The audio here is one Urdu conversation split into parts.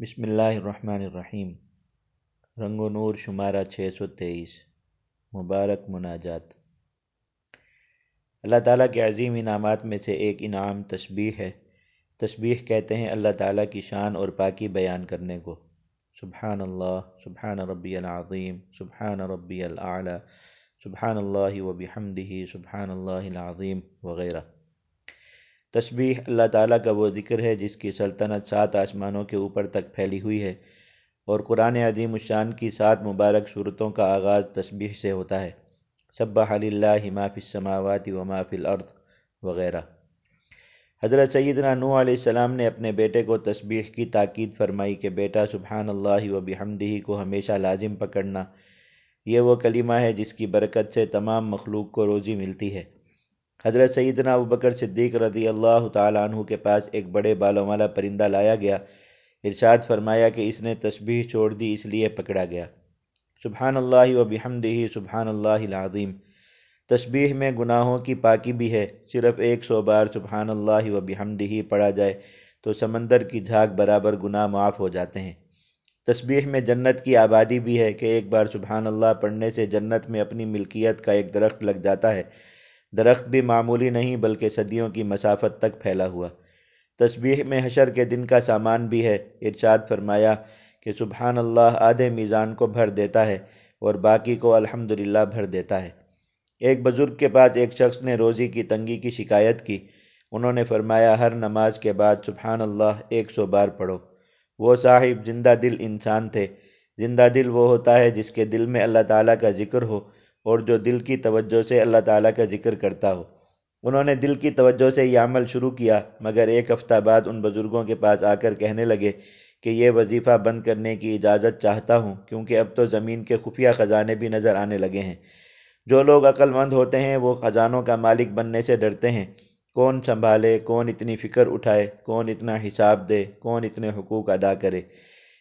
بسم اللہ الرحمن الرحیم۔ رنگ و نور شمارہ چھ سو تیئیس۔ مبارک مناجات۔ اللہ تعالیٰ کے عظیم انعامات میں سے ایک انعام تسبیح ہے۔ تسبیح کہتے ہیں اللہ تعالیٰ کی شان اور پاکی بیان کرنے کو۔ سبحان اللہ، سبحان ربی العظیم، سبحان ربی الاعلی سبحان اللہ و بحمدہ سبحان اللہ العظیم وغیرہ۔ تسبیح اللہ تعالیٰ کا وہ ذکر ہے جس کی سلطنت سات آسمانوں کے اوپر تک پھیلی ہوئی ہے اور قرآن عظیم الشان کی سات مبارک صورتوں کا آغاز تسبیح سے ہوتا ہے۔ سبح للہ ما فی السماوات و ما فی الارض وغیرہ۔ حضرت سیدنا نوح علیہ السلام نے اپنے بیٹے کو تسبیح کی تاکید فرمائی کہ بیٹا سبحان اللہ و بحمدہ کو ہمیشہ لازم پکڑنا یہ وہ کلمہ ہے جس کی برکت سے تمام مخلوق کو روزی ملتی ہے۔ حضرت سیدنا ابوبکر صدیق رضی اللہ تعالیٰ عنہ کے پاس ایک بڑے بالوں والا پرندہ لایا گیا۔ ارشاد فرمایا کہ اس نے تسبیح چھوڑ دی، اس لیے پکڑا گیا۔ سبحان اللہ و بحمدہ، سبحان اللہ العظیم۔ تسبیح میں گناہوں کی پاکی بھی ہے۔ صرف ایک سو بار سبحان اللہ و بحمدہ پڑھا جائے تو سمندر کی جھاگ برابر گناہ معاف ہو جاتے ہیں۔ تسبیح میں جنت کی آبادی بھی ہے کہ ایک بار سبحان اللہ پڑھنے سے جنت میں اپنی ملکیت کا ایک درخت لگ جاتا ہے۔ درخت بھی معمولی نہیں بلکہ صدیوں کی مسافت تک پھیلا ہوا۔ تسبیح میں حشر کے دن کا سامان بھی ہے۔ ارشاد فرمایا کہ سبحان اللہ آدھے میزان کو بھر دیتا ہے اور باقی کو الحمدللہ بھر دیتا ہے۔ ایک بزرگ کے پاس ایک شخص نے روزی کی تنگی کی شکایت کی۔ انہوں نے فرمایا، ہر نماز کے بعد سبحان اللہ ایک سو بار پڑھو۔ وہ صاحب زندہ دل انسان تھے۔ زندہ دل وہ ہوتا ہے جس کے دل میں اللہ تعالیٰ کا ذکر ہو۔ اور جو دل کی توجہ سے اللہ تعالیٰ کا ذکر کرتا ہو۔ انہوں نے دل کی توجہ سے یہ عمل شروع کیا، مگر ایک ہفتہ بعد ان بزرگوں کے پاس آ کر کہنے لگے کہ یہ وظیفہ بند کرنے کی اجازت چاہتا ہوں، کیونکہ اب تو زمین کے خفیہ خزانے بھی نظر آنے لگے ہیں۔ جو لوگ عقل مند ہوتے ہیں، وہ خزانوں کا مالک بننے سے ڈرتے ہیں۔ کون سنبھالے، کون اتنی فکر اٹھائے، کون اتنا حساب دے، کون اتنے حقوق ادا کرے۔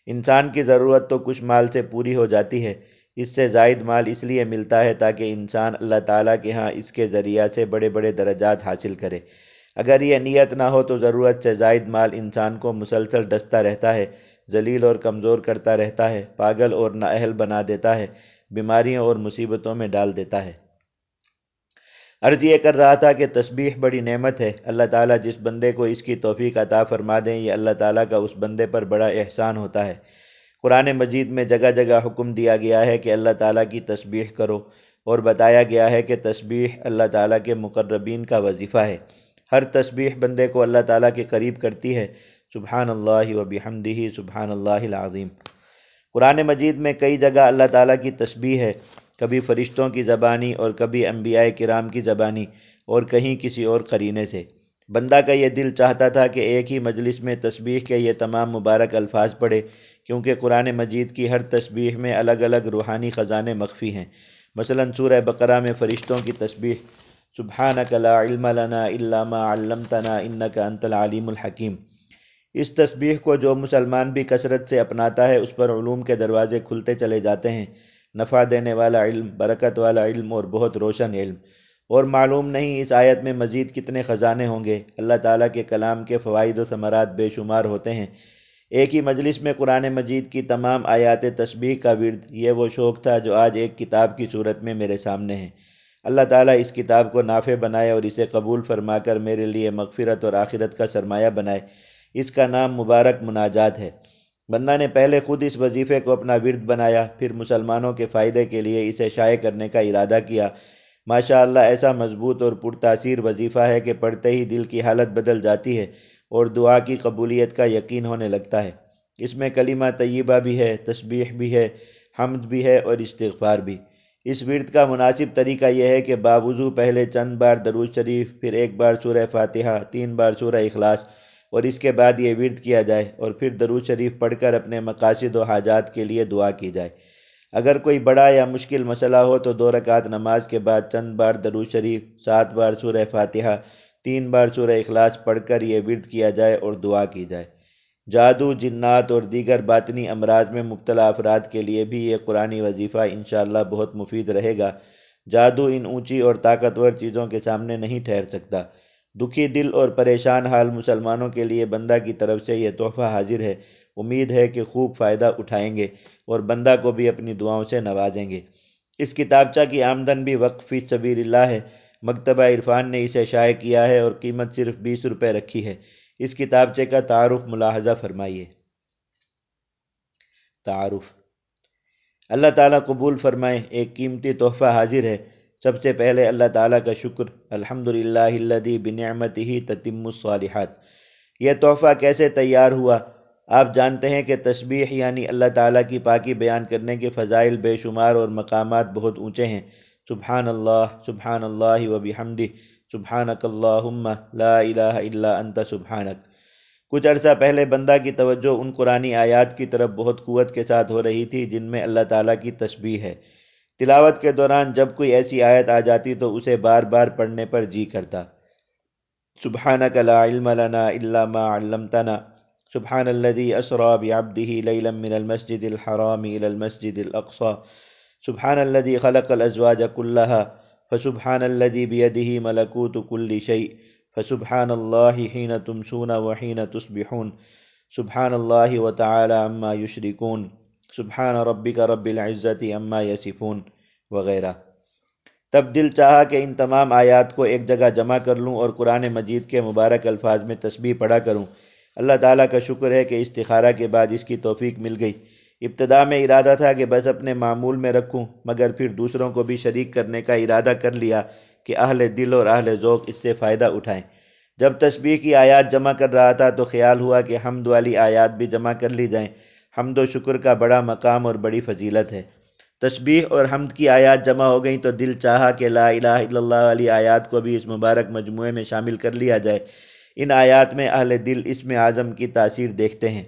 انسان کی ضرورت تو کچھ مال سے پوری ہو جاتی ہے اس سے زائد مال اس لیے ملتا ہے تاکہ انسان اللہ تعالیٰ کے ہاں اس کے ذریعہ سے بڑے بڑے درجات حاصل کرے۔ اگر یہ نیت نہ ہو تو ضرورت سے زائد مال انسان کو مسلسل ڈستا رہتا ہے، ذلیل اور کمزور کرتا رہتا ہے، پاگل اور نااہل بنا دیتا ہے بیماریوں اور مصیبتوں میں ڈال دیتا ہے۔ عرض یہ کر رہا تھا کہ تسبیح بڑی نعمت ہے۔ اللہ تعالیٰ جس بندے کو اس کی توفیق عطا فرما دیں، یہ اللہ تعالیٰ کا اس بندے پر بڑا احسان ہوتا ہے۔ قرآن مجید میں جگہ جگہ حکم دیا گیا ہے کہ اللہ تعالیٰ کی تسبیح کرو اور بتایا گیا ہے کہ تسبیح اللہ تعالیٰ کے مقربین کا وظیفہ ہے۔ ہر تسبیح بندے کو اللہ تعالیٰ کے قریب کرتی ہے۔ سبحان اللہ و بحمدہ، سبحان اللہ العظیم۔ قرآن مجید میں کئی جگہ اللہ تعالیٰ کی تسبیح ہے۔ کبھی فرشتوں کی زبانی اور کبھی انبیاء کرام کی زبانی اور کہیں کسی اور قرینے سے۔ بندہ کا یہ دل چاہتا تھا کہ ایک ہی مجلس میں تسبیح کے یہ تمام مبارک الفاظ پڑھے۔ کیونکہ قرآن مجید کی ہر تسبیح میں الگ الگ روحانی خزانے مخفی ہیں۔ مثلا سورہ بقرہ میں فرشتوں کی تسبیح، سبحانک لا علم لنا الا ما علمتنا انک انت العلیم الحکیم۔ اس تسبیح کو جو مسلمان بھی کثرت سے اپناتا ہے، اس پر علوم کے دروازے کھلتے چلے جاتے ہیں۔ نفع دینے والا علم، برکت والا علم اور بہت روشن علم۔ اور معلوم نہیں اس آیت میں مزید کتنے خزانے ہوں گے۔ اللہ تعالیٰ کے کلام کے فوائد و ثمرات بے شمار ہوتے ہیں۔ ایک ہی مجلس میں قرآن مجید کی تمام آیات تسبیح کا ورد یہ وہ شوق تھا جو آج ایک کتاب کی صورت میں میرے سامنے ہے۔ اللہ تعالیٰ اس کتاب کو نافع بنائے اور اسے قبول فرما کر میرے لیے مغفرت اور آخرت کا سرمایہ بنائے۔ اس کا نام مبارک مناجات ہے۔ بندہ نے پہلے خود اس وظیفے کو اپنا ورد بنایا، پھر مسلمانوں کے فائدے کے لیے اسے شائع کرنے کا ارادہ کیا۔ ماشاء اللہ ایسا مضبوط اور پرتاثیر وظیفہ ہے کہ پڑھتے ہی دل کی حالت بدل جاتی ہے۔ اور دعا کی قبولیت کا یقین ہونے لگتا ہے۔ اس میں کلمہ طیبہ بھی ہے، تسبیح بھی ہے، حمد بھی ہے اور استغفار بھی۔ اس ورد کا مناسب طریقہ یہ ہے کہ باوضو پہلے چند بار دروج شریف، پھر ایک بار سورہ فاتحہ، تین بار سورہ اخلاص اور اس کے بعد یہ ورد کیا جائے اور پھر دروج شریف پڑھ کر اپنے مقاصد و حاجات کے لیے دعا کی جائے۔ اگر کوئی بڑا یا مشکل مسئلہ ہو تو دو رکعت نماز کے بعد چند بار دروج شریف، سات بار سورہ فاتحہ تین بار سورہ اخلاص پڑھ کر یہ ورد کیا جائے اور دعا کی جائے۔ جادو، جنات اور دیگر باطنی امراض میں مبتلا افراد کے لیے بھی یہ قرآن وظیفہ انشاءاللہ بہت مفید رہے گا۔ جادو ان اونچی اور طاقتور چیزوں کے سامنے نہیں ٹھہر سکتا۔ دکھی دل اور پریشان حال مسلمانوں کے لیے بندہ کی طرف سے یہ تحفہ حاضر ہے۔ امید ہے کہ خوب فائدہ اٹھائیں گے اور بندہ کو بھی اپنی دعاؤں سے نوازیں گے۔ اس کتابچہ کی آمدن بھی وقف فی سبیل اللہ ہے۔ مکتبہ عرفان نے اسے شائع کیا ہے اور قیمت صرف بیس روپے رکھی ہے۔ اس کتابچے کا تعارف ملاحظہ فرمائیے۔ تعارف۔ اللہ تعالیٰ قبول فرمائے، ایک قیمتی تحفہ حاضر ہے۔ سب سے پہلے اللہ تعالیٰ کا شکر الحمد للہ الدی بنعمت ہی تتم الصالحات۔ یہ تحفہ کیسے تیار ہوا؟ آپ جانتے ہیں کہ تسبیح یعنی اللہ تعالیٰ کی پاکی بیان کرنے کے فضائل بے شمار اور مقامات بہت اونچے ہیں۔ سبحان اللہ سبحان اللہ و بحمدہ سبحانک اللہم لا الہ الا انت، سبحانک۔ کچھ عرصہ پہلے بندہ کی توجہ ان قرآنی آیات کی طرف بہت قوت کے ساتھ ہو رہی تھی، جن میں اللہ تعالیٰ کی تسبیح ہے۔ تلاوت کے دوران جب کوئی ایسی آیت آ جاتی تو اسے بار بار پڑھنے پر جی کرتا۔ سبحانک لا علم لنا الا ما علمتنا، سبحان الذي اسرا بعبده ليلا من المسجد الحرام الى المسجد الاقصى سبحان الذي خلق الازواج كلها فسبحان الذي بيده ملكوت كل شيء فسبحان اللہ حین تمسون وحین تصبحون سبحان اللہ وتعالی عما یشرکون، سبحان ربک رب العزت عما یصفون وغیرہ تب دل چاہا کہ ان تمام آیات کو ایک جگہ جمع کر لوں اور قرآن مجید کے مبارک الفاظ میں تسبیح پڑھا کروں۔ اللہ تعالیٰ کا شکر ہے کہ استخارہ کے بعد اس کی توفیق مل گئی۔ ابتدا میں ارادہ تھا کہ بس اپنے معمول میں رکھوں، مگر پھر دوسروں کو بھی شریک کرنے کا ارادہ کر لیا کہ اہل دل اور اہل ذوق اس سے فائدہ اٹھائیں۔ جب تسبیح کی آیات جمع کر رہا تھا تو خیال ہوا کہ حمد والی آیات بھی جمع کر لی جائیں۔ حمد و شکر کا بڑا مقام اور بڑی فضیلت ہے۔ تسبیح اور حمد کی آیات جمع ہو گئیں تو دل چاہا کہ لا الہ الا اللہ والی آیات کو بھی اس مبارک مجموعے میں شامل کر لیا جائے۔ ان آیات میں اہل دل اس میں اعظم کی تاثیر دیکھتے ہیں۔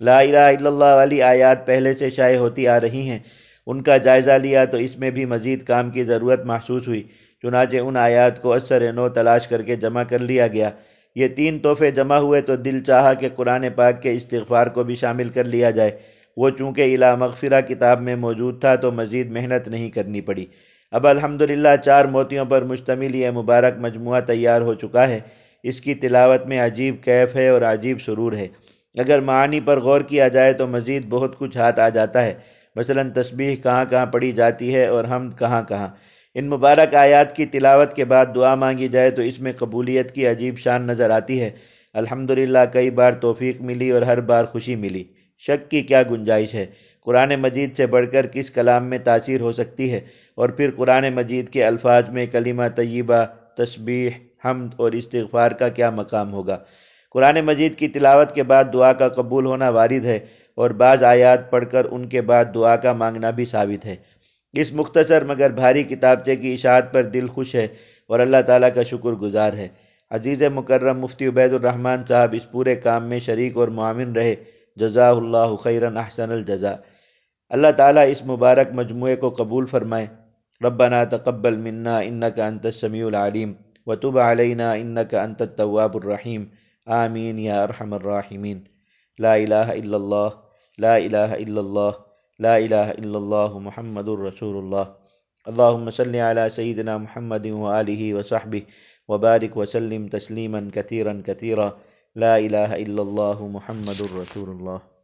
لا الہ الا اللہ والی آیات پہلے سے شائع ہوتی آ رہی ہیں۔ ان کا جائزہ لیا تو اس میں بھی مزید کام کی ضرورت محسوس ہوئی۔ چنانچہ ان آیات کو اثر نو تلاش کر کے جمع کر لیا گیا۔ یہ تین تحفے جمع ہوئے تو دل چاہا کہ قرآن پاک کے استغفار کو بھی شامل کر لیا جائے۔ وہ چونکہ الہ مغفرہ کتاب میں موجود تھا تو مزید محنت نہیں کرنی پڑی۔ اب الحمدللہ چار موتیوں پر مشتمل یہ مبارک مجموعہ تیار ہو چکا ہے۔ اس کی تلاوت میں عجیب کیف ہے اور عجیب سرور ہے۔ اگر معانی پر غور کیا جائے تو مزید بہت کچھ ہاتھ آ جاتا ہے۔ مثلا تسبیح کہاں کہاں پڑھی جاتی ہے اور ہم کہاں کہاں۔ ان مبارک آیات کی تلاوت کے بعد دعا مانگی جائے تو اس میں قبولیت کی عجیب شان نظر آتی ہے۔ الحمدللہ، کئی بار توفیق ملی اور ہر بار خوشی ملی۔ شک کی کیا گنجائش ہے؟ قرآن مجید سے بڑھ کر کس کلام میں تاثیر ہو سکتی ہے؟ اور پھر قرآن مجید کے الفاظ میں کلمہ طیبہ، تسبیح، حمد اور استغفار کا کیا مقام ہوگا؟ قرآن مجید کی تلاوت کے بعد دعا کا قبول ہونا وارد ہے اور بعض آیات پڑھ کر ان کے بعد دعا کا مانگنا بھی ثابت ہے۔ اس مختصر مگر بھاری کتابچے کی اشاعت پر دل خوش ہے اور اللہ تعالیٰ کا شکر گزار ہے۔ عزیز مکرم مفتی عبید الرحمن صاحب اس پورے کام میں شریک اور معاون رہے۔ جزا اللہ خیرن احسن الجزا اللہ تعالیٰ اس مبارک مجموعے کو قبول فرمائے۔ ربنا تقبل منا انکا انت السمیع العلیم۔ وتب علینا انکا انت التواب الرحیم۔ آمين يا أرحم الراحمين. لا إله إلا الله لا إله إلا الله لا إله إلا الله محمد رسول الله. اللهم صل على سيدنا محمد وآله وصحبه وبارك وسلم تسليما كثيرا كثيرا. لا إله إلا الله محمد رسول الله.